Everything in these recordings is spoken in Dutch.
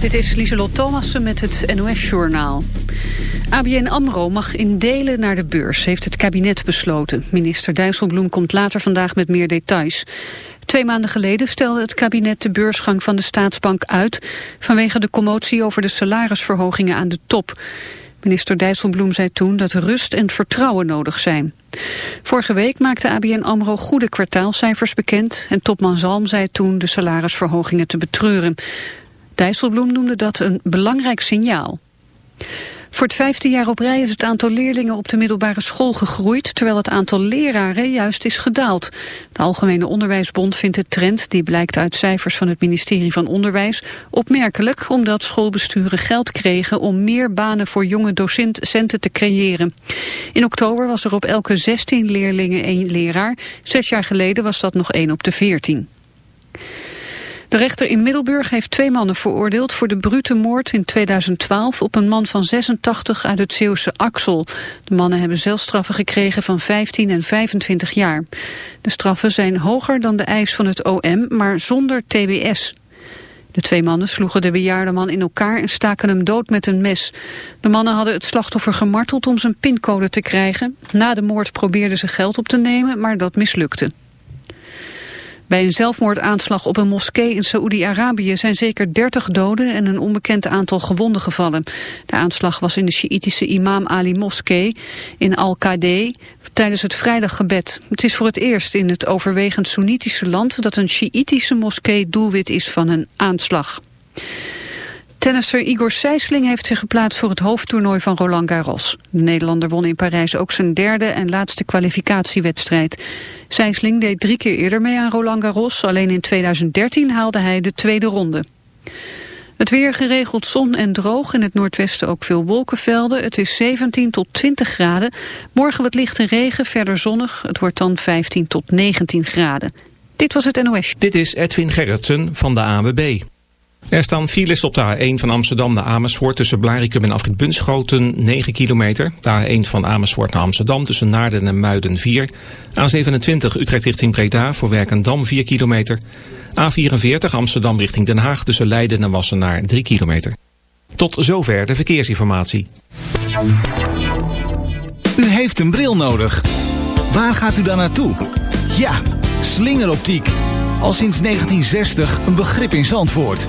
Dit is Lieselot Thomassen met het NOS-journaal. ABN AMRO mag in delen naar de beurs, heeft het kabinet besloten. Minister Dijsselbloem komt later vandaag met meer details. Twee maanden geleden stelde het kabinet de beursgang van de staatsbank uit... vanwege de commotie over de salarisverhogingen aan de top. Minister Dijsselbloem zei toen dat rust en vertrouwen nodig zijn. Vorige week maakte ABN AMRO goede kwartaalcijfers bekend... en topman Zalm zei toen de salarisverhogingen te betreuren. Dijsselbloem noemde dat een belangrijk signaal. Voor het vijfde jaar op rij is het aantal leerlingen op de middelbare school gegroeid, terwijl het aantal leraren juist is gedaald. De Algemene Onderwijsbond vindt de trend, die blijkt uit cijfers van het ministerie van Onderwijs, opmerkelijk omdat schoolbesturen geld kregen om meer banen voor jonge docenten te creëren. In oktober was er op elke 16 leerlingen één leraar, zes jaar geleden was dat nog één op de 14. De rechter in Middelburg heeft twee mannen veroordeeld voor de brute moord in 2012 op een man van 86 uit het Zeeuwse Axel. De mannen hebben zelfstraffen gekregen van 15 en 25 jaar. De straffen zijn hoger dan de eis van het OM, maar zonder TBS. De twee mannen sloegen de bejaarde man in elkaar en staken hem dood met een mes. De mannen hadden het slachtoffer gemarteld om zijn pincode te krijgen. Na de moord probeerden ze geld op te nemen, maar dat mislukte. Bij een zelfmoordaanslag op een moskee in Saoedi-Arabië zijn zeker 30 doden en een onbekend aantal gewonden gevallen. De aanslag was in de Sjiïtische Imam Ali Moskee in Al-Qadeh tijdens het vrijdaggebed. Het is voor het eerst in het overwegend Soenitische land dat een Sjiïtische moskee doelwit is van een aanslag. Tennisser Igor Sijsling heeft zich geplaatst voor het hoofdtoernooi van Roland Garros. De Nederlander won in Parijs ook zijn derde en laatste kwalificatiewedstrijd. Sijsling deed drie keer eerder mee aan Roland Garros. Alleen in 2013 haalde hij de tweede ronde. Het weer geregeld zon en droog. In het noordwesten ook veel wolkenvelden. Het is 17 tot 20 graden. Morgen wat lichte regen, verder zonnig. Het wordt dan 15 tot 19 graden. Dit was het NOS. Dit is Edwin Gerritsen van de AWB. Er staan files op de A1 van Amsterdam naar Amersfoort tussen Blarikum en Afrit Bunschoten 9 kilometer. De A1 van Amersfoort naar Amsterdam tussen Naarden en Muiden 4. A27 Utrecht richting Breda voor Werkendam 4 kilometer. A44 Amsterdam richting Den Haag tussen Leiden en Wassenaar 3 kilometer. Tot zover de verkeersinformatie. U heeft een bril nodig. Waar gaat u dan naartoe? Ja, slingeroptiek. Al sinds 1960 een begrip in Zandvoort.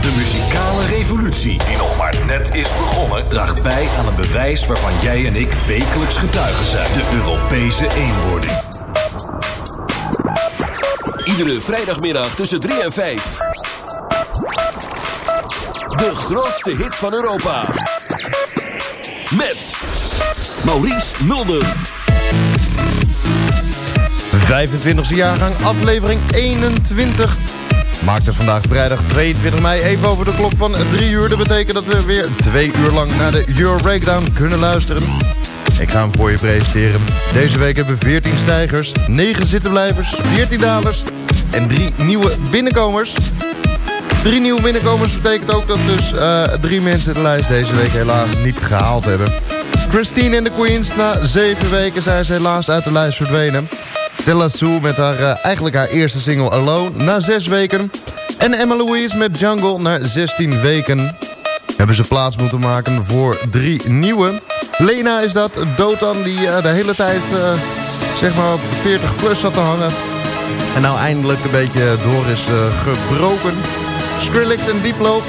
De muzikale revolutie, die nog maar net is begonnen, draagt bij aan een bewijs waarvan jij en ik wekelijks getuigen zijn: de Europese eenwording. Iedere vrijdagmiddag tussen 3 en 5. De grootste hit van Europa. Met Maurice Mulder. 25e jaargang, aflevering 21. Maakt het vandaag vrijdag 22 mei even over de klok van 3 uur. Dat betekent dat we weer 2 uur lang naar de Euro Breakdown kunnen luisteren. Ik ga hem voor je presenteren. Deze week hebben we 14 stijgers, 9 zittenblijvers, 14 dalers en 3 nieuwe binnenkomers. Drie nieuwe binnenkomers betekent ook dat dus uh, drie mensen de lijst deze week helaas niet gehaald hebben. Christine en de Queens, na zeven weken zijn ze helaas uit de lijst verdwenen. Stella Sue met haar, uh, eigenlijk haar eerste single Alone na zes weken. En Emma Louise met Jungle na 16 weken. Hebben ze plaats moeten maken voor drie nieuwe. Lena is dat, Dotan die uh, de hele tijd zeg maar op 40 plus zat te hangen. En nou eindelijk een beetje door is gebroken. Skrillex en Diplo.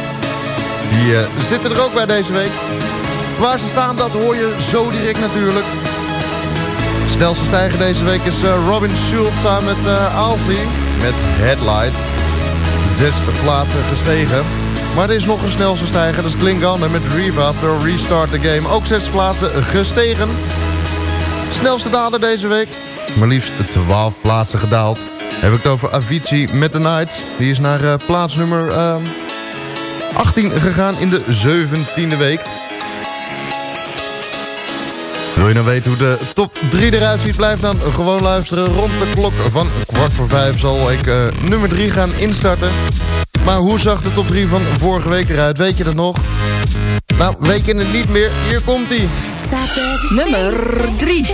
Die zitten er ook bij deze week. Waar ze staan, dat hoor je zo direct natuurlijk. Snelste stijger deze week is uh, Robin Schultz samen met uh. Met Headlight. Zes plaatsen gestegen. Maar er is nog een snelste stijger. Dat is Klingon met Riva after Restart the Game. Ook zes plaatsen gestegen. Snelste daler deze week. Maar liefst 12 plaatsen gedaald heb ik het over Avicii met The Nights. Die is naar uh, plaats nummer uh, 18 gegaan in de 17e week. Je nou weten hoe de top 3 eruit ziet? Blijf dan gewoon luisteren. Rond de klok van kwart voor vijf zal ik uh, nummer 3 gaan instarten. Maar hoe zag de top 3 van vorige week eruit? Weet je dat nog? Nou, weet je het niet meer? Hier komt hij. Nummer 3.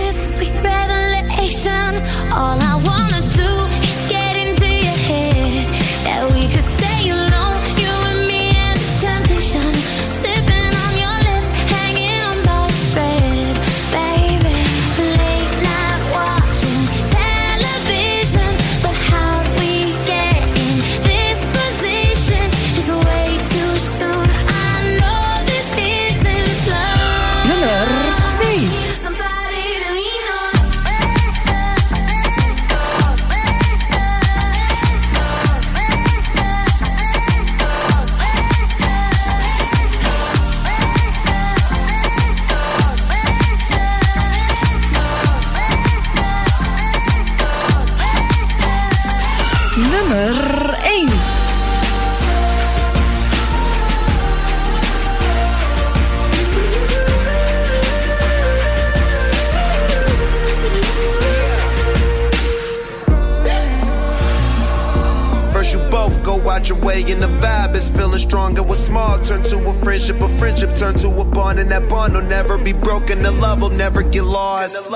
away and the vibe is feeling stronger with small turn to a friendship, a friendship turn to a bond, and that bond will never be broken. The love will never get lost.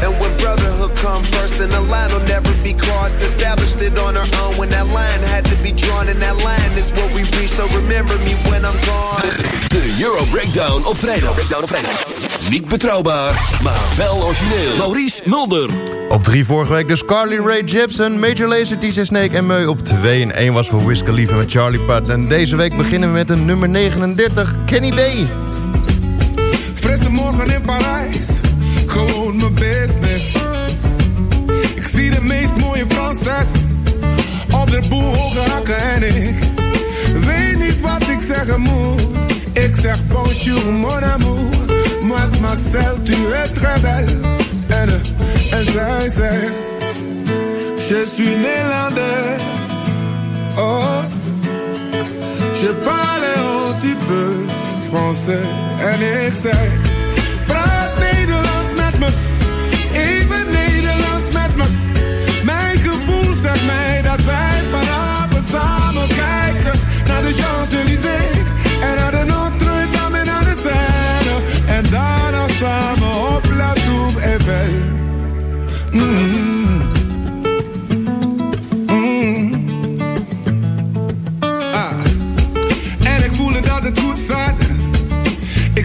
And when brotherhood come first, then the line will never be crossed. Established it on our own when that line had to be drawn, and that line is what we reach. So remember me when I'm gone. De, de Euro Breakdown op vrijdag. Breakdown op vrijdag. Niet betrouwbaar, maar wel origineel. Maurice Mulder. Op 3 vorige week dus Carly Rae Jepsen, Major Lazer, TJ Snake en Meu. Op 2 en 1 was voor Wiz Khalifa met Charlie Puth. En deze week beginnen we met een nummer 39, Kenny B. Frisse morgen in Parijs, gewoon mijn business. Ik zie de meest mooie Franses, op de boel hoge hakken en ik weet niet wat ik zeggen moet. Ik zeg bonjour mon amour Mademoiselle tu es très belle. Je suis néerlandaise. Oh. Je parle un petit peu français. En ik Nederlands met me Even Nederlands met me Mijn gevoel zegt mij dat wij vanavond samen kijken Naar de Champs-Élysées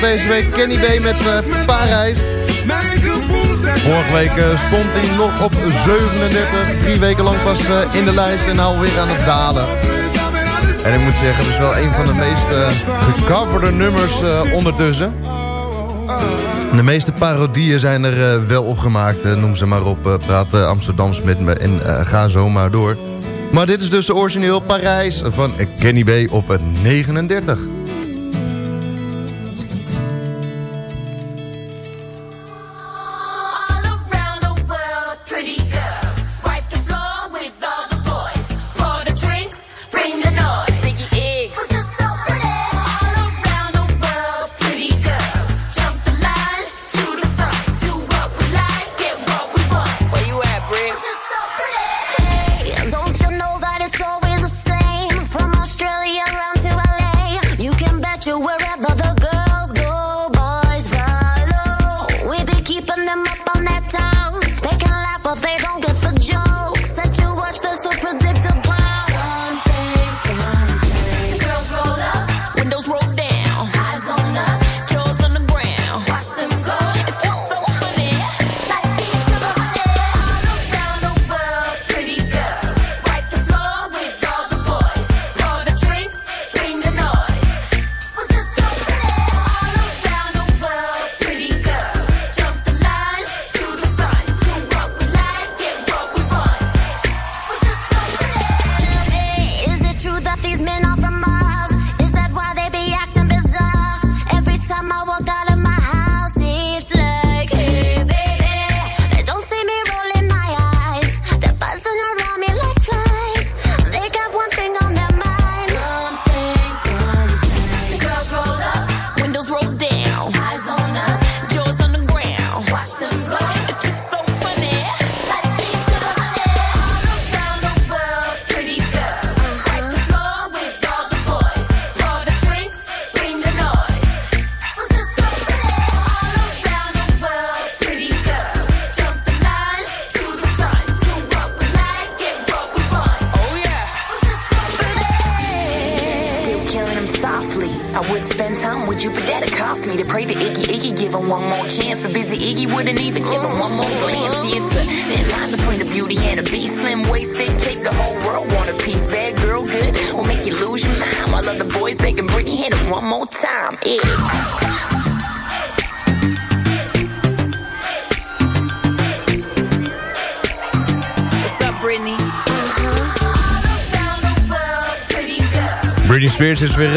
39 deze week Kenny B met uh, Parijs. Vorige week uh, stond hij nog op 37. Drie weken lang pas uh, in de lijst en alweer aan het dalen. En ik moet zeggen, het is wel een van de meest gecoverde nummers ondertussen. De meeste parodieën zijn er wel op gemaakt. noem ze maar op. praat Amsterdams met me en ga zo maar door. Maar dit is dus de origineel Parijs van Kenny B op 39.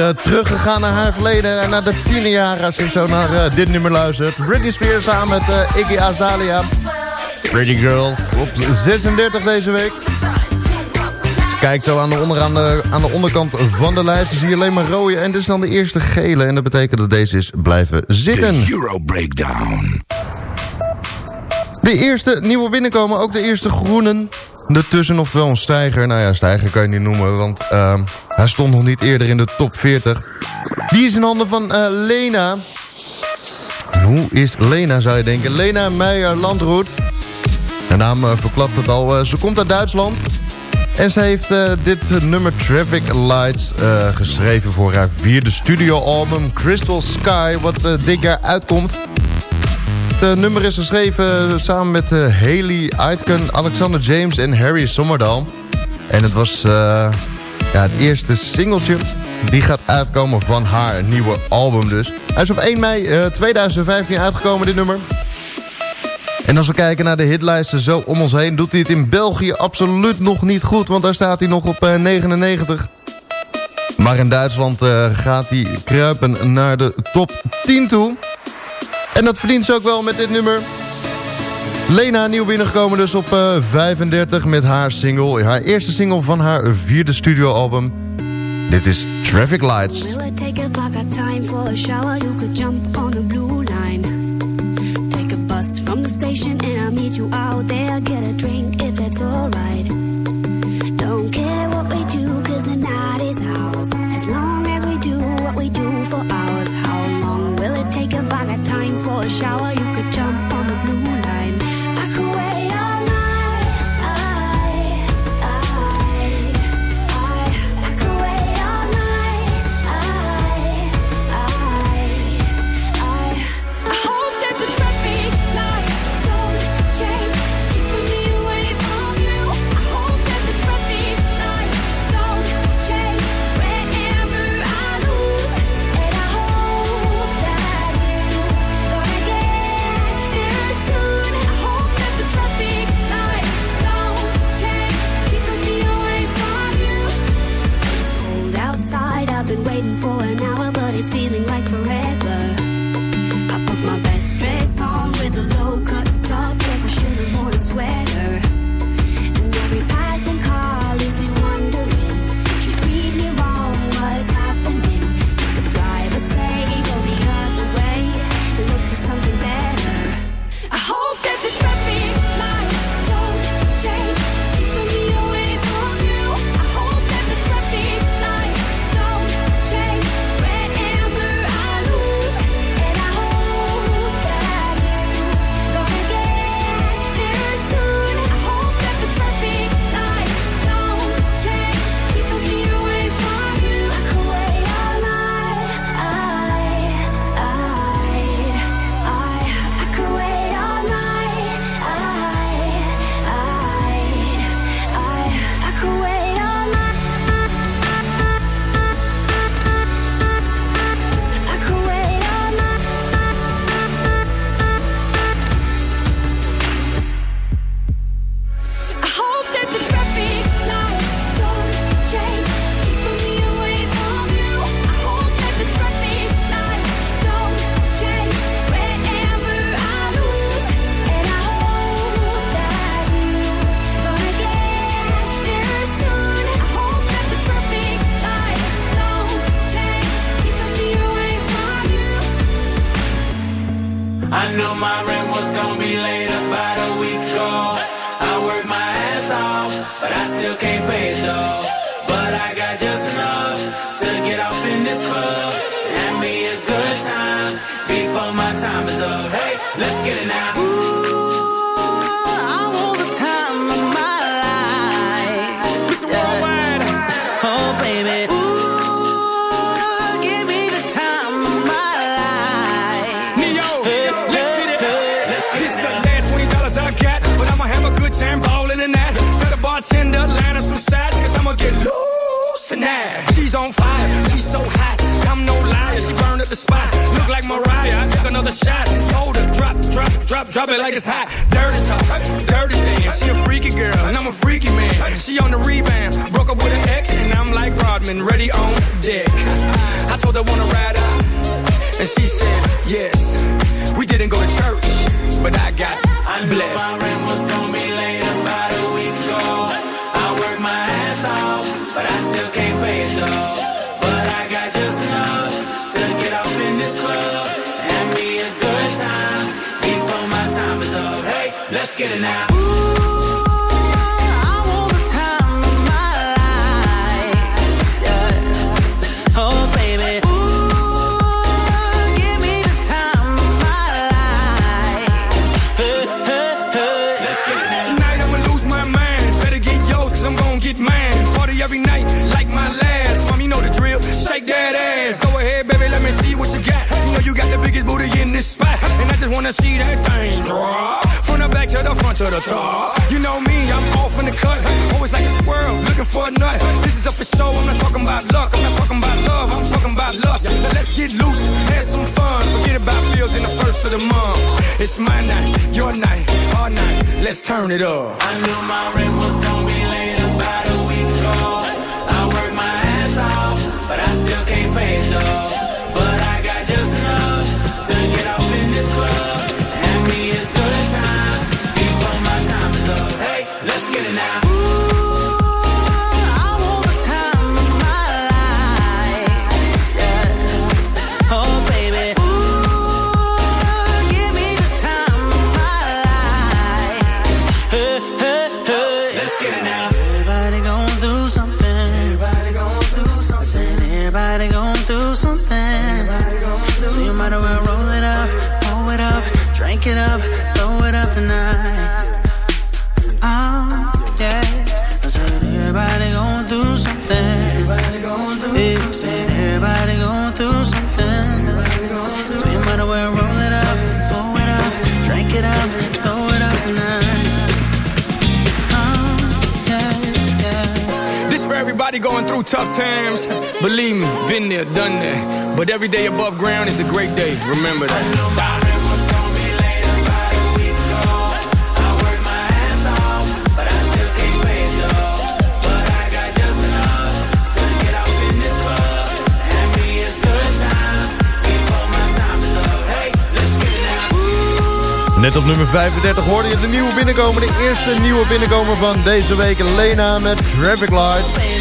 Uh, teruggegaan naar haar verleden. En naar de tiende jaren als je zo naar uh, dit nummer luistert. Britney Spears samen met uh, Iggy Azalea. Pretty Girl op 36 deze week. Kijk zo aan de, onder, aan, de, aan de onderkant van de lijst. zie je alleen maar rode. En dit is dan de eerste gele. En dat betekent dat deze is blijven zitten. De Euro Breakdown. De eerste nieuwe binnenkomen. Ook de eerste groenen. Ertussen oftewel een stijger. Nou ja, stijger kan je niet noemen. Want uh, hij stond nog niet eerder in de top 40. Die is in handen van uh, Lena. Hoe is Lena zou je denken? Lena Meijer Landroet. De naam verklapt het al. ze komt uit Duitsland. En ze heeft dit nummer Traffic Lights geschreven voor haar vierde studioalbum Crystal Sky, wat dit jaar uitkomt. Het nummer is geschreven samen met Haley Aitken, Alexander James en Harry Sommerdal. En het was ja, het eerste singeltje die gaat uitkomen van haar nieuwe album dus. Hij is op 1 mei 2015 uitgekomen, dit nummer. En als we kijken naar de hitlijsten zo om ons heen... doet hij het in België absoluut nog niet goed. Want daar staat hij nog op 99. Maar in Duitsland gaat hij kruipen naar de top 10 toe. En dat verdient ze ook wel met dit nummer. Lena nieuw binnengekomen dus op 35 met haar single. Haar eerste single van haar vierde studioalbum. Dit is Traffic Lights. Will it take if I got time for a shower? You could jump on the blue line. Take a bus from the station and I'll meet you out there. Get a drink if that's alright. Don't care what we do cause the night is ours. As long as we do what we do for hours. Shower? Drop, it like it's hot. Dirty talk, dirty dance. She a freaky girl, and I'm a freaky man. She on the rebound, broke up with an ex, and I'm like Rodman, ready on deck. I told her wanna ride out. And she said, yes. We didn't go to church, but I got I knew blessed. my rent was gonna be late about a week ago. I worked my ass off, but I still shake that ass. Go ahead, baby, let me see what you got. You know you got the biggest booty in this spot, and I just wanna see that thing drop from the back to the front to the top. You know me, I'm off in the cut, always like a squirrel looking for a nut. This is up for show. I'm not talking about luck, I'm not talking about love, I'm talking about lust. Now let's get loose, have some fun, forget about bills in the first of the month. It's my night, your night, our night. Let's turn it up. I knew my rent was gonna be late. Still can't going through tough times. Believe me, been there, done that. But every day above ground is a great day. Remember that. But I still can't pay it though. But I got just enough to get off in this club. Have me a good time before my time is up. Hey, let's get it now. Net op nummer 35 hoorde je de nieuwe binnenkomer. De eerste nieuwe binnenkomer van deze week. Lena met Traffic Light.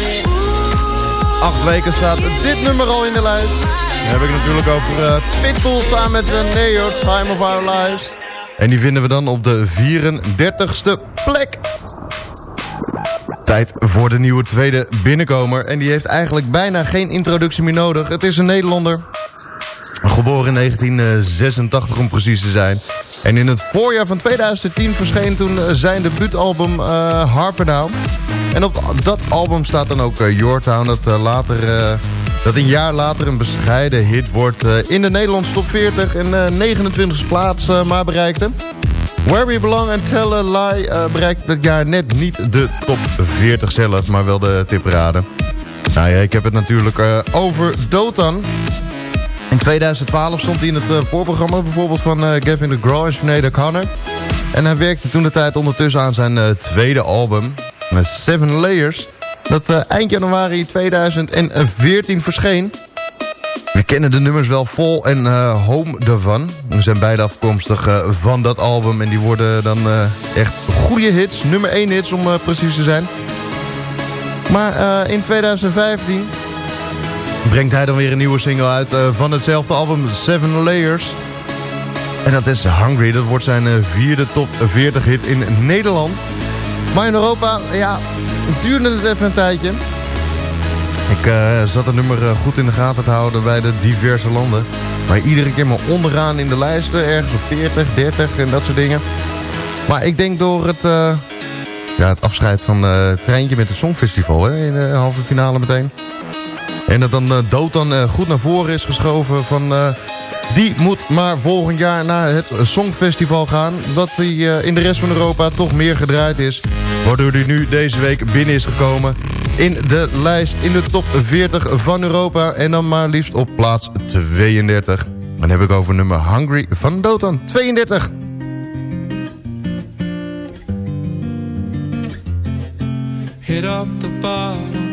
Acht weken staat dit nummer al in de lijst. Dan heb ik natuurlijk over eh, Pitbull samen met uh, Neo, Time of Our Lives. En die vinden we dan op de 34ste plek. Tijd voor de nieuwe tweede binnenkomer. En die heeft eigenlijk bijna geen introductie meer nodig. Het is een Nederlander. Geboren in 1986 om precies te zijn. En in het voorjaar van 2010 verscheen toen eh, zijn debuutalbum uh. En op dat album staat dan ook uh, dat, later, dat een jaar later een bescheiden hit wordt in de Nederlandse top 40 en 29e plaats maar bereikte. Where We Belong en Tell a Lie bereikte dat jaar net niet de top 40 zelf, maar wel de tipparade. Nou ja, ik heb het natuurlijk over Dotan. In 2012 stond hij in het uh, voorprogramma bijvoorbeeld van uh, Gavin DeGraw en Sinead O'Connor. En hij werkte toen de tijd ondertussen aan zijn uh, tweede album, Seven Layers. Dat eind januari 2014 verscheen. We kennen de nummers wel vol en home daarvan. We zijn beide afkomstig van dat album en die worden dan echt goede hits. Nummer 1 hits om precies te zijn. Maar in 2015 brengt hij dan weer een nieuwe single uit uh, van hetzelfde album Seven Layers. En dat is Hungry. Dat wordt zijn uh, vierde top 40 hit in Nederland. Maar in Europa, ja, duurde het even een tijdje. Ik uh, zat het nummer goed in de gaten te houden bij de diverse landen. Maar iedere keer maar onderaan in de lijsten. Ergens op 40, 30 en dat soort dingen. Maar ik denk door het, ja, het afscheid van het treintje met het Songfestival. Hè, in de halve finale meteen. En dat dan uh, dood uh, goed naar voren is geschoven van... Uh, die moet maar volgend jaar naar het Songfestival gaan. Dat die in de rest van Europa toch meer gedraaid is. Waardoor hij nu deze week binnen is gekomen in de lijst in de top 40 van Europa. En dan maar liefst op plaats 32. Dan heb ik over nummer Hungry van Dotan. 32. Hit up the bottom.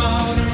out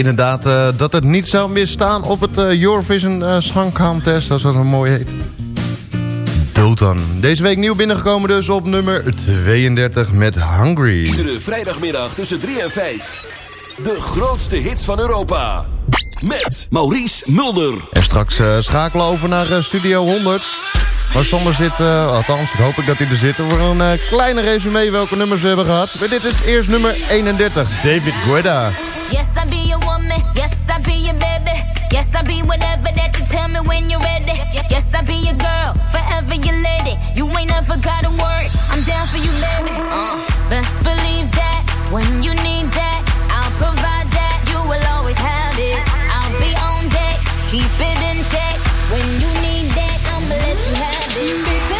inderdaad uh, dat het niet zou misstaan op het uh, Eurovision uh, Song Contest, zoals dat zo mooi heet. Dotan. Deze week nieuw binnengekomen dus op nummer 32 met Hungry. Iedere vrijdagmiddag tussen 3 en 5. De grootste hits van Europa. Met Maurice Mulder. En straks schakelen over naar Studio 100. Waar Sander zit, althans hoop ik dat hij er zit... voor een kleine resume welke nummers we hebben gehad. Maar dit is eerst nummer 31, David Guetta. Yes, I be your woman. Yes, I be your baby. Yes, I be whatever that you tell me when you're ready. Yes, I be your girl, forever your lady. You ain't never got a word. I'm down for you, baby. Uh, best believe that when you need that, I'll provide that. You will always have it. I'll be on deck, keep it in check. When you need that, Let you have it.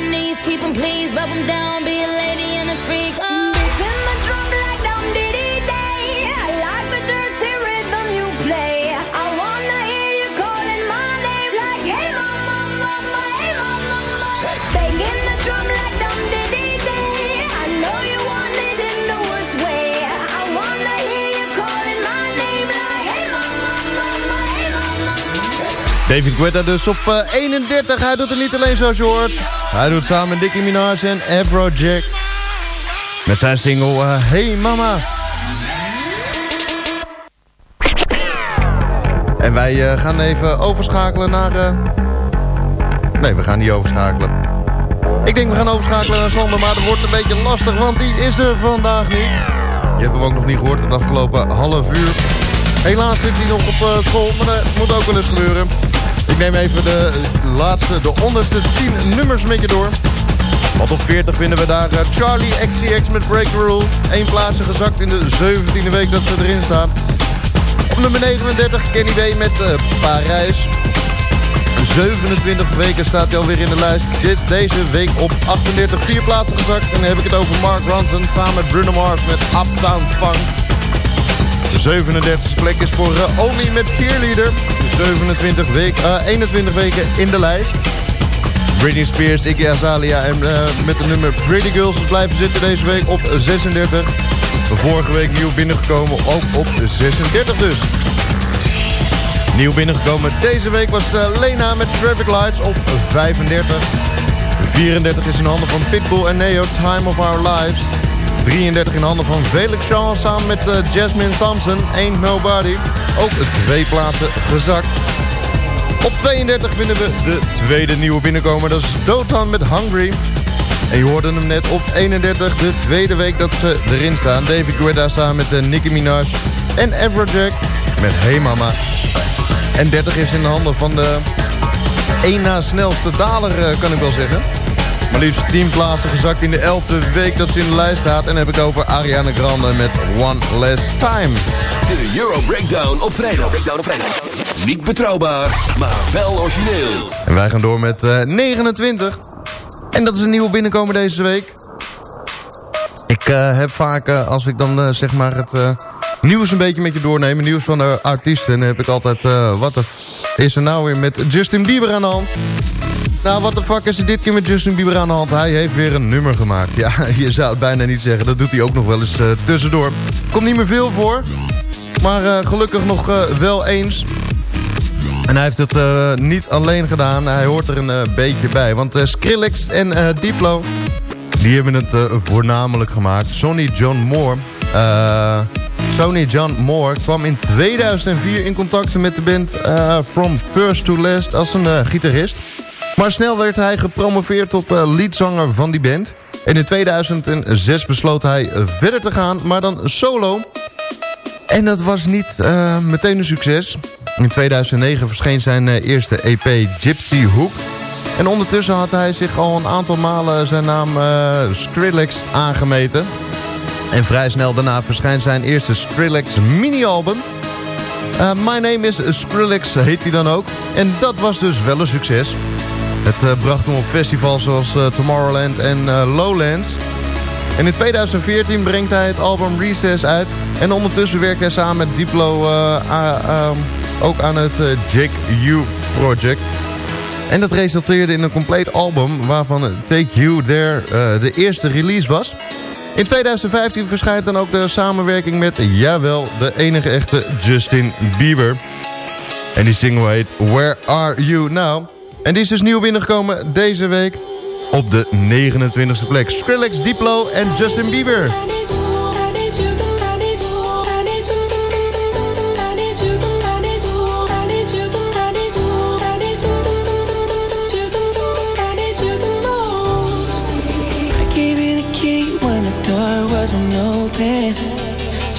my knees, keep him please, rub him down, be a lady and a freak. Oh. David Guetta dus op 31. Hij doet het niet alleen zoals je hoort. Hij doet samen met Nicki Minaj en Afrojack. Met zijn single Hey Mama. En wij gaan even overschakelen naar... Nee, we gaan niet overschakelen. Ik denk we gaan overschakelen naar Sander, maar dat wordt een beetje lastig, want die is er vandaag niet. Je hebt hem ook nog niet gehoord het afgelopen half uur. Helaas zit hij nog op school, maar dat moet ook wel eens gebeuren. Neem even de laatste, de onderste 10 nummers met je door. Want op 40 vinden we daar uh, Charlie XCX met Break the Rule. Eén plaatsje gezakt in de 17e week dat ze erin staan. Op nummer 39 Kenny B met uh, Parijs. 27 weken staat hij alweer in de lijst. Dit, deze week op 38, vier plaatsen gezakt. En dan heb ik het over Mark Ronson samen met Bruno Mars met Uptown Funk. De 37e plek is voor uh, Only met Cheerleader. 27 week, uh, 21 weken in de lijst. Britney Spears, Iggy Azalea en uh, met de nummer Pretty Girls blijven zitten deze week op 36. Vorige week nieuw binnengekomen, ook op 36 dus. Nieuw binnengekomen deze week was Lena met Traffic Lights op 35. 34 is in handen van Pitbull en Neo, Time of Our Lives. 33 in handen van Felix Jean samen met uh, Jasmine Thompson, Ain't Nobody. Ook twee plaatsen gezakt. Op 32 vinden we de tweede nieuwe binnenkomer. Dat is Dotan met Hungry. En je hoorde hem net op 31, de tweede week dat ze erin staan. David Guetta samen met uh, Nicki Minaj en Everjack met Hey Mama. En 30 is in de handen van de één na snelste daler, eh, kan ik wel zeggen. Maar liefst 10 plaatsen gezakt in de 11e week dat ze in de lijst staat. En heb ik over Ariana Grande met One Less Time. De Euro Breakdown op vrijdag. Breakdown op vrijdag. Niet betrouwbaar, maar wel origineel. En wij gaan door met uh, 29. En dat is een nieuwe binnenkomen deze week. Ik uh, heb vaak, uh, als ik dan zeg maar het nieuws een beetje met je doornemen. Nieuws van de artiesten. En dan heb ik altijd, wat is er nou weer met Justin Bieber aan de hand? Nou, wat de fuck is er dit keer met Justin Bieber aan de hand? Hij heeft weer een nummer gemaakt. Ja, je zou het bijna niet zeggen. Dat doet hij ook nog wel eens tussendoor. Komt niet meer veel voor. Maar gelukkig nog wel eens. En hij heeft het uh, niet alleen gedaan. Hij hoort er een uh, beetje bij. Want uh, Skrillex en Diplo... die hebben het voornamelijk gemaakt. Sonny John Moore... Sonny John Moore kwam in 2004 in contact met de band... From First to Last als een gitarist. Maar snel werd hij gepromoveerd tot leadzanger van die band. En in 2006 besloot hij verder te gaan, maar dan solo... En dat was niet meteen een succes. In 2009 verscheen zijn eerste EP Gypsy Hook. En ondertussen had hij zich al een aantal malen zijn naam Skrillex aangemeten. En vrij snel daarna verschijnt zijn eerste Skrillex mini-album. My Name is Skrillex heet hij dan ook. En dat was dus wel een succes. Het bracht hem op festivals zoals Tomorrowland en Lowlands. En in 2014 brengt hij het album Recess uit. En ondertussen werkt hij samen met Diplo ook aan het Jake U Project. En dat resulteerde in een compleet album waarvan Take You There de eerste release was. In 2015 verschijnt dan ook de samenwerking met, jawel, de enige echte Justin Bieber. En die single heet Where Are You Now? En die is dus nieuw binnengekomen deze week op de 29e plek. Skrillex, Diplo en Justin Bieber.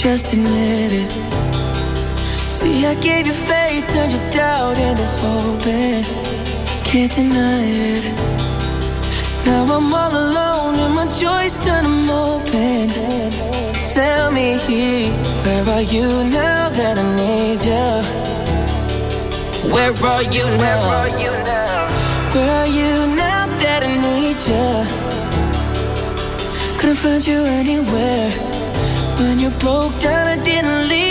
just admit it. See, I gave you faith, turned your doubt into hope, can't deny it. Now I'm all alone, and my joys turn them open. Tell me, where are you now that I need you? Where are you now? Where are you now that I need you? Couldn't find you anywhere. When you broke down, I didn't leave.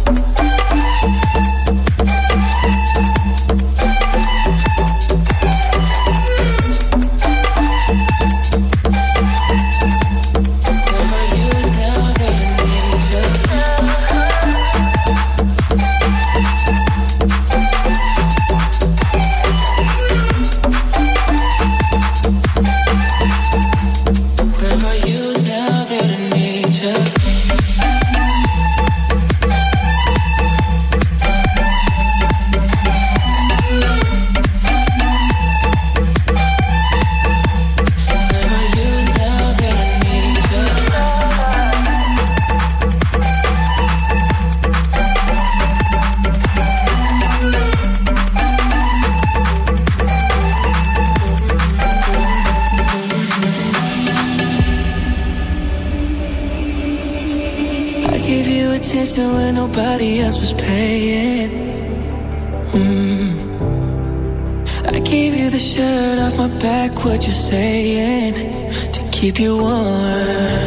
keep you warm.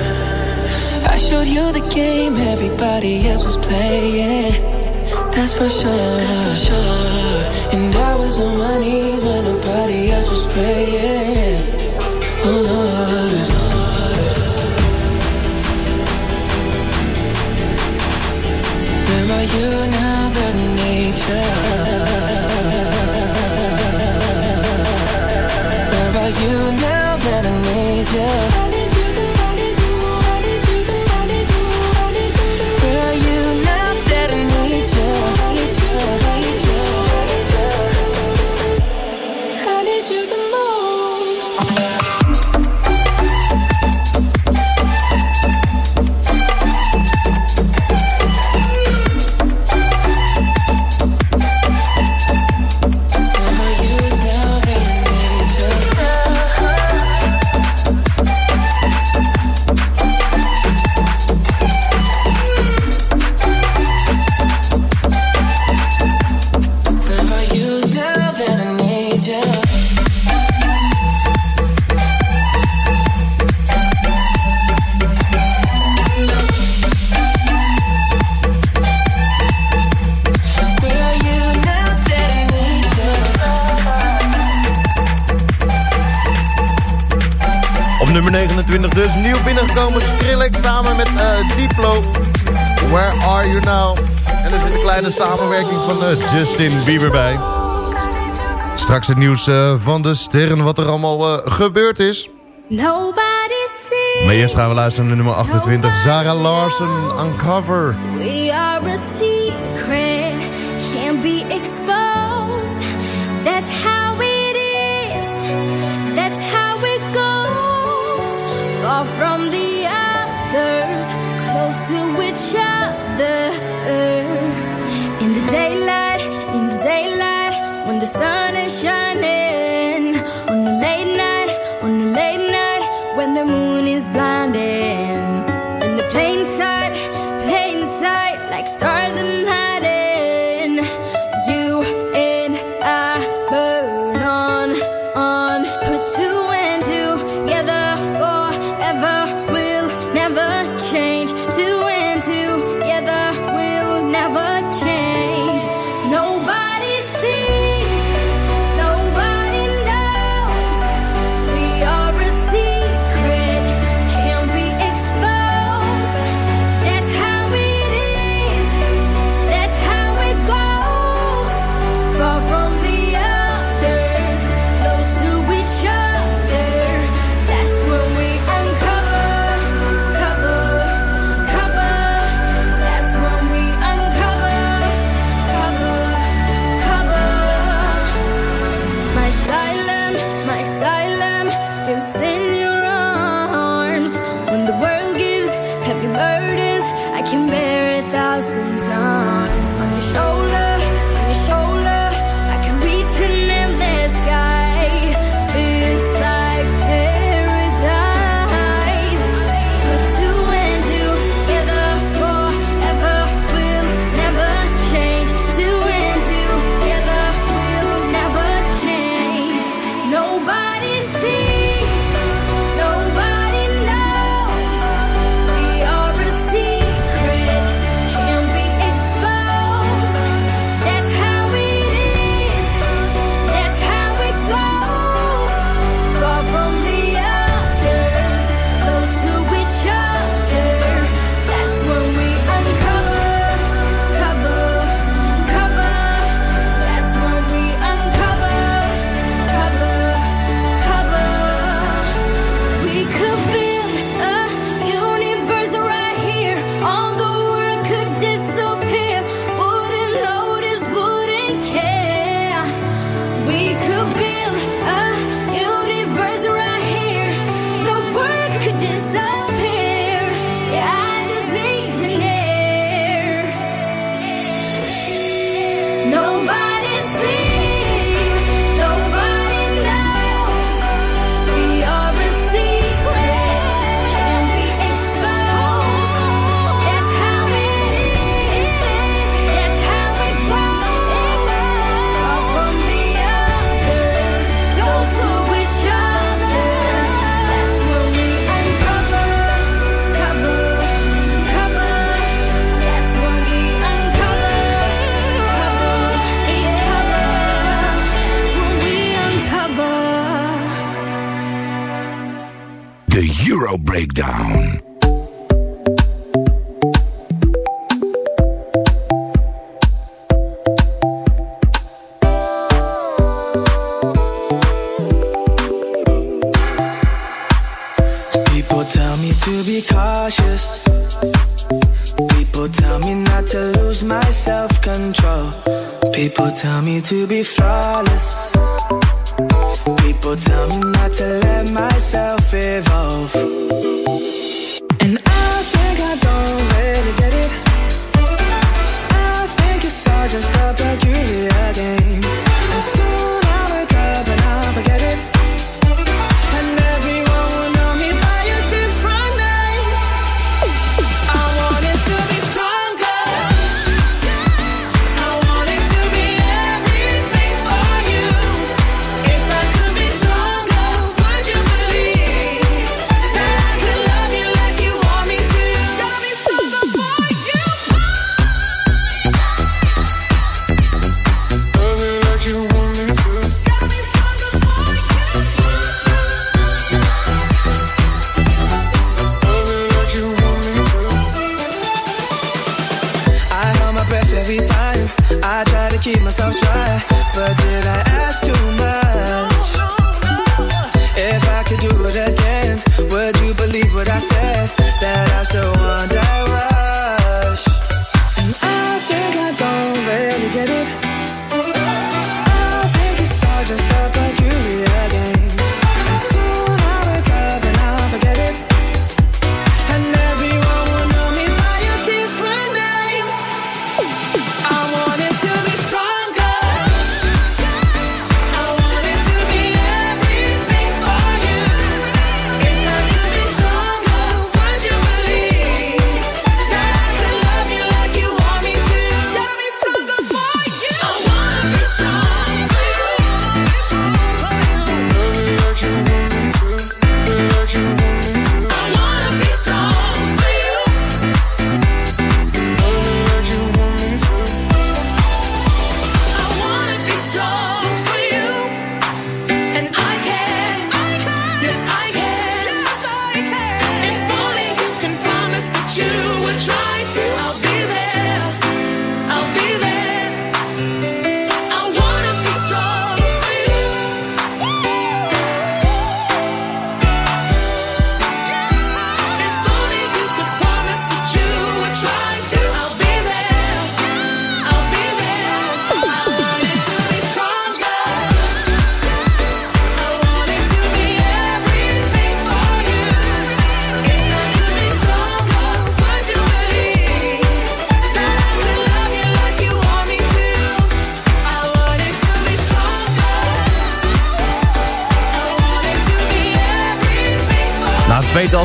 I showed you the game everybody else was playing. That's for sure. That's for sure. And I was on my knees when nobody else was praying. Oh Lord. Where are you now that nature? Justin Bieber bij. Straks het nieuws eh, van de sterren, wat er allemaal eh, gebeurd is. Maar eerst gaan we luisteren naar nummer 28. Zara Larsen, Uncover.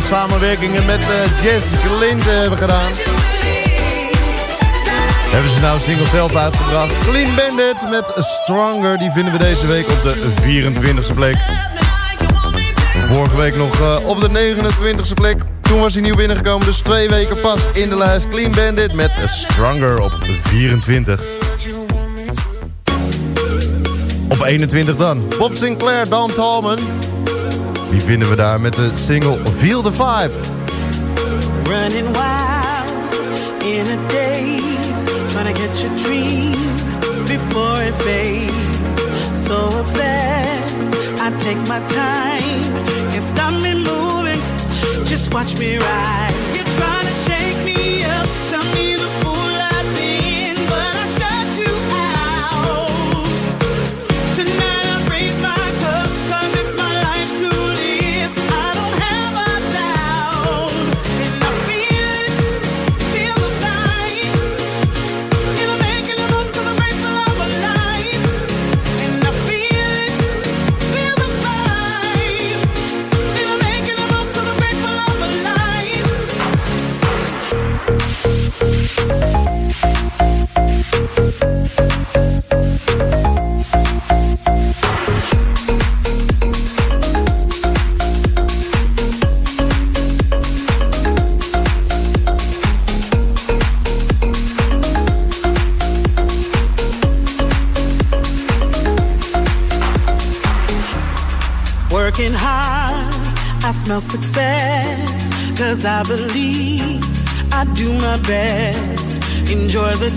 samenwerkingen met uh, Jess Glint hebben gedaan. Hebben ze nou een single zelf uitgebracht. Clean Bandit met Stronger. Die vinden we deze week op de 24e plek. Vorige week nog eh, op de 29e plek. Toen was hij nieuw binnengekomen, dus twee weken pas in de lijst. Clean Bandit met Stronger op 24. Op 21 dan. Bob Sinclair, Dan Talman. Die vinden we daar met de single Feel the Vibe. Running wild in a daze, trying to get your dream before it fades. So obsessed, I take my time, can't stop me moving, just watch me ride.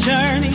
Journey,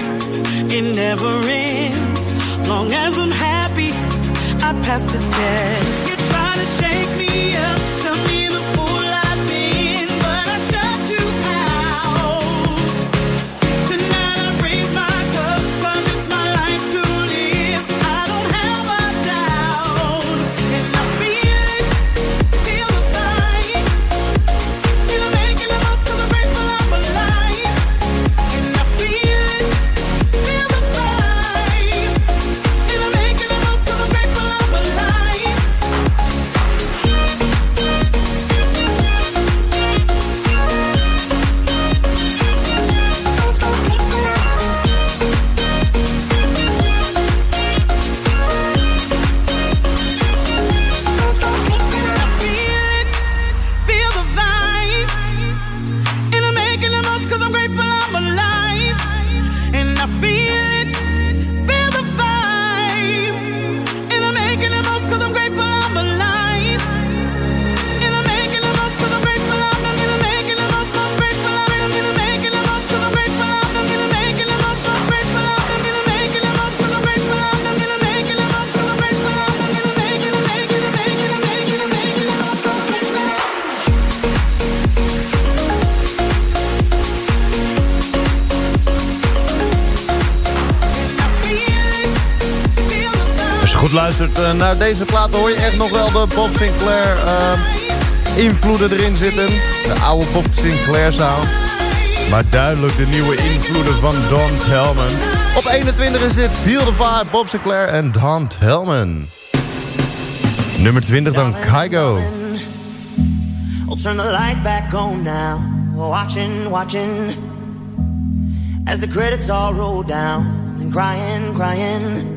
luistert eh, naar deze plaat hoor je echt nog wel de Bob Sinclair eh, invloeden erin zitten. De oude Bob Sinclair sound. Maar duidelijk de nieuwe invloeden van Don Hellman. Op 21 is dit Feel the Vibe, Bob Sinclair en Don Hellman. Nummer 20 dan Kygo. I'll turn the lights back on now. Watching, watching. As the credits all roll down. And crying, crying.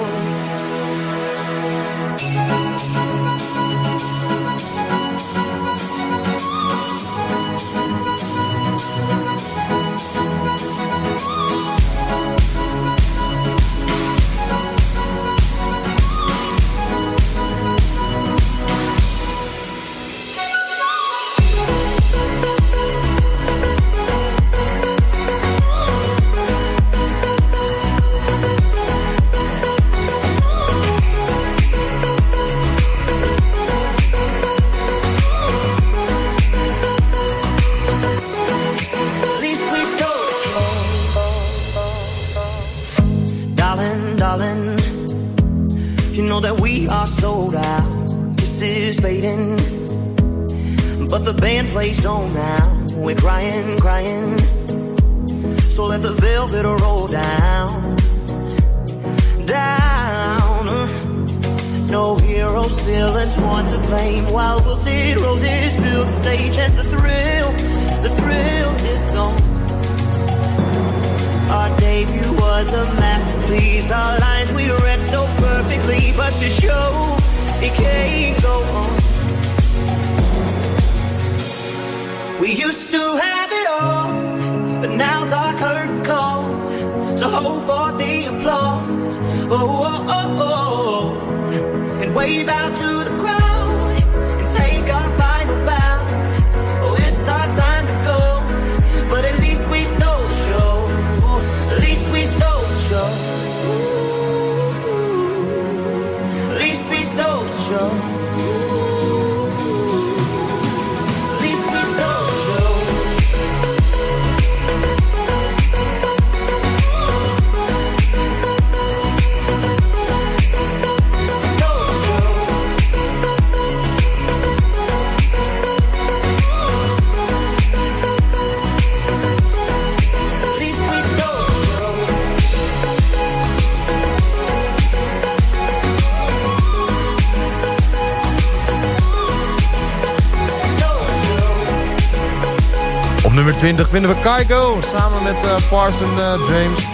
20 vinden we Kygo. Samen met uh, Parson uh, James.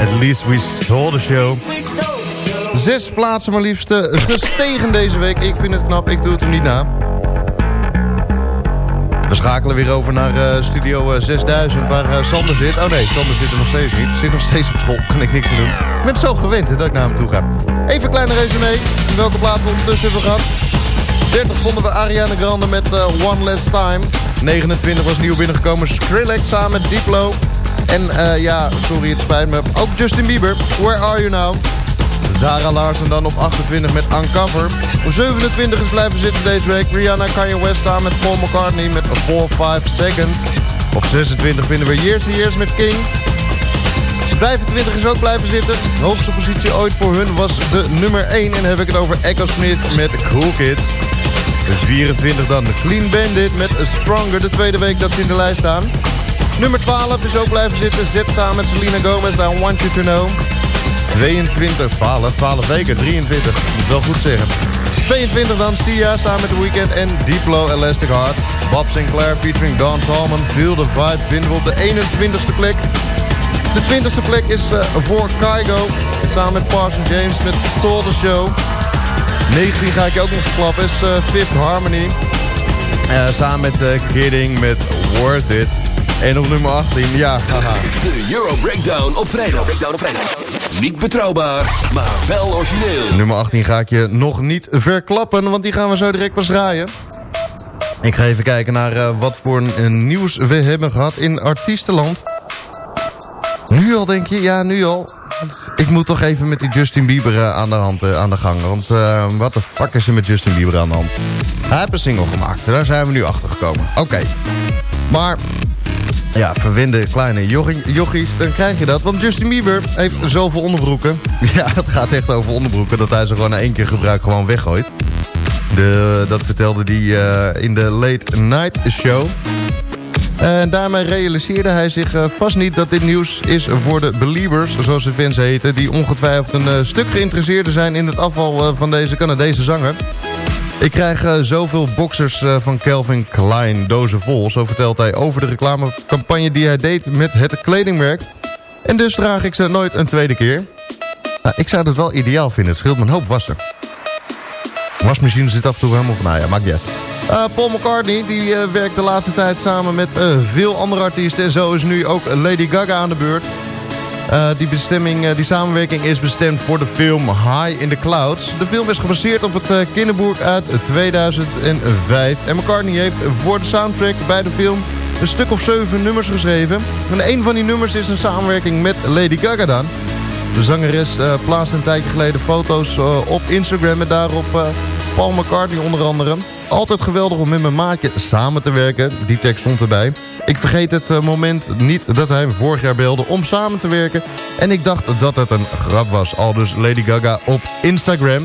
At least we stole the show. Zes plaatsen maar liefst gestegen deze week. Ik vind het knap, ik doe het hem niet na. We schakelen weer over naar uh, studio 6000 waar Sander zit. Oh nee, Sander zit er nog steeds niet. Zit nog steeds op school, kan ik niks doen. Ik ben zo gewend dat ik naar hem toe ga. Even een kleine resume. Welke plaat we ondertussen hebben gehad? 30 vonden we Ariana Grande met One Last Time. 29 was nieuw binnengekomen Skrillex samen met Diplo. En uh, ja, sorry, het spijt me. Ook Justin Bieber, Where Are You Now? Zara Larsen dan op 28 met Uncover. Op 27 is blijven zitten deze week Rihanna Kanye West samen met Paul McCartney met 4-5 Seconds. Op 26 vinden we Years and Years met King. 25 is ook blijven zitten. De hoogste positie ooit voor hun was de nummer 1. En dan heb ik het over Echo Smith met Cool Kids. Dus 24 dan de Clean Bandit met A Stronger. De tweede week dat ze in de lijst staan. Nummer 12 is ook blijven zitten. Zet samen met Selena Gomez. I Want You To Know. 22, 12, 12 weken, 23. Moet wel goed zeggen. 22 dan Sia samen met The Weeknd en Diplo Elastic Heart. Bob Sinclair featuring Don Tallman. Feel the Vibe vinden op de 21ste plek. De 20ste plek is uh, voor Kygo. Samen met Parson James met the Show. 19 ga ik je ook nog verklappen. Is uh, Fifth Harmony. Uh, samen met Kidding met Worth It. En op nummer 18, ja, haha. De Euro Breakdown op vrijdag. Breakdown op vrijdag. Niet betrouwbaar, maar wel origineel. Nummer 18 ga ik je nog niet verklappen, want die gaan we zo direct pas draaien. Ik ga even kijken naar uh, wat voor een, nieuws we hebben gehad in artiestenland. Nu al denk je? Ja, nu al. Ik moet toch even met die Justin Bieber uh, aan, de hand, uh, aan de gang. Want uh, wat de fuck is er met Justin Bieber aan de hand? Hij heeft een single gemaakt. Daar zijn we nu achter gekomen. Oké. Maar ja, verwinde kleine jochies, dan krijg je dat. Want Justin Bieber heeft zoveel onderbroeken. Ja, het gaat echt over onderbroeken. Dat hij ze gewoon na één keer gebruik gewoon weggooit. De, dat vertelde hij in de Late Night Show. En daarmee realiseerde hij zich uh, vast niet dat dit nieuws is voor de believers, zoals de fans heten... die ongetwijfeld een uh, stuk geïnteresseerder zijn in het afval van deze Canadese zanger. Ik krijg zoveel boxers van Calvin Klein, dozen vol. Zo vertelt hij over de reclamecampagne die hij deed met het kledingmerk. En dus draag ik ze nooit een tweede keer. Nou, ik zou dat wel ideaal vinden. Het scheelt me een hoop wassen. Wasmachine zit af en toe helemaal van... Nou ja, maakt niet uh, Paul McCartney die, werkt de laatste tijd samen met veel andere artiesten. En zo is nu ook Lady Gaga aan de beurt. Die, bestemming, die samenwerking is bestemd voor de film High in the Clouds. De film is gebaseerd op het kinderboek uit 2005. En McCartney heeft voor de soundtrack bij de film een stuk of zeven nummers geschreven. En een van die nummers is een samenwerking met Lady Gaga dan. De zangeres plaatste een tijdje geleden foto's op Instagram met daarop Paul McCartney onder andere. Altijd geweldig om met mijn maatje samen te werken. Die tekst stond erbij. Ik vergeet het uh, moment niet dat hij me vorig jaar belde om samen te werken. En ik dacht dat het een grap was. Al dus Lady Gaga op Instagram.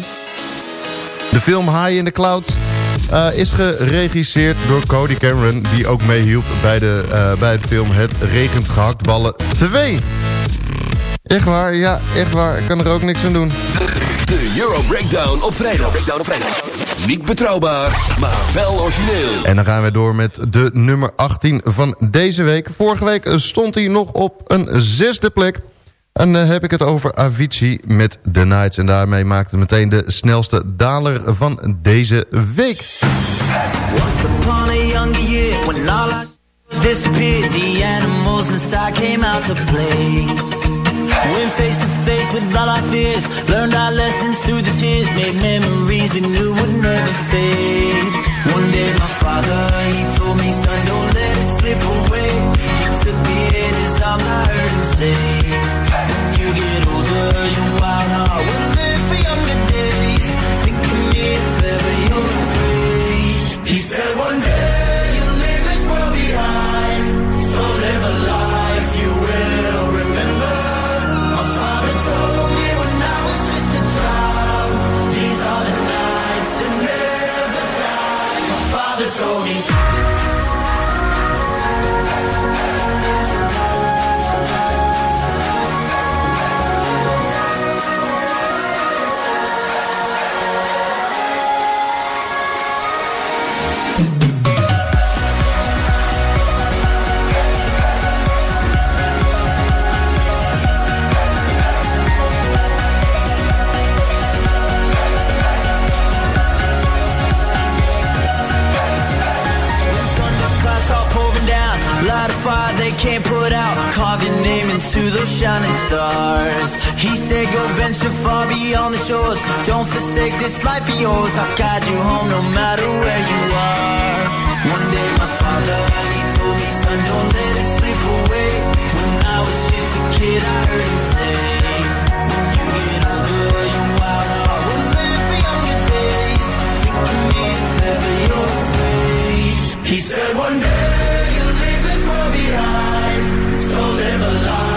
De film High in the Clouds uh, is geregisseerd door Cody Cameron... die ook meehielp bij, de, uh, bij de film Het regent gehaktballen 2. Echt waar, ja, echt waar. Ik kan er ook niks aan doen. Euro Breakdown op vrijdag. Breakdown op vrijdag. Niet betrouwbaar, maar wel origineel. En dan gaan we door met de nummer 18 van deze week. Vorige week stond hij nog op een zesde plek. En dan heb ik het over Avicii met The Nights. En daarmee maakt het meteen de snelste daler van deze week. Once upon a younger year, when all I disappeared, the animals inside came out to play. Went face to face with all our fears. Learned our lessons through the tears. Made memories we knew would never fade. One day my father, he told me Son, don't let it slip away. He took me in his arms, I heard him say Light a fire they can't put out. Carve your name into those shining stars. He said, Go venture far beyond the shores. Don't forsake this life of yours. I'll guide you home no matter where you are. One day, my father, he told me, Son, don't let it slip away. When I was just a kid, I heard him So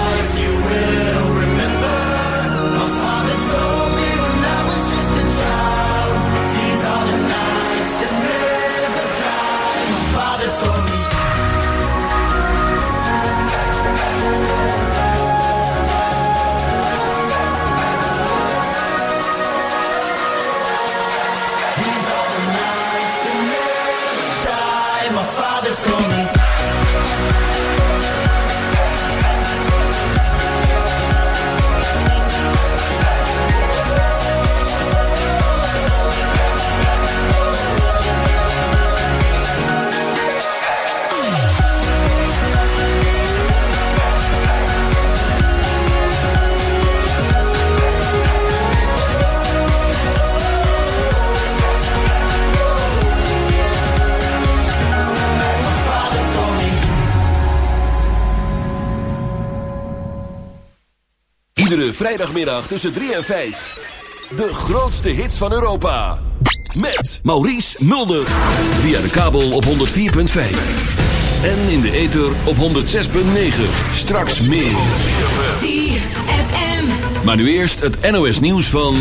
vrijdagmiddag tussen 3 en 5. De grootste hits van Europa. Met Maurice Mulder. Via de kabel op 104.5. En in de ether op 106.9. Straks meer. Maar nu eerst het NOS nieuws van...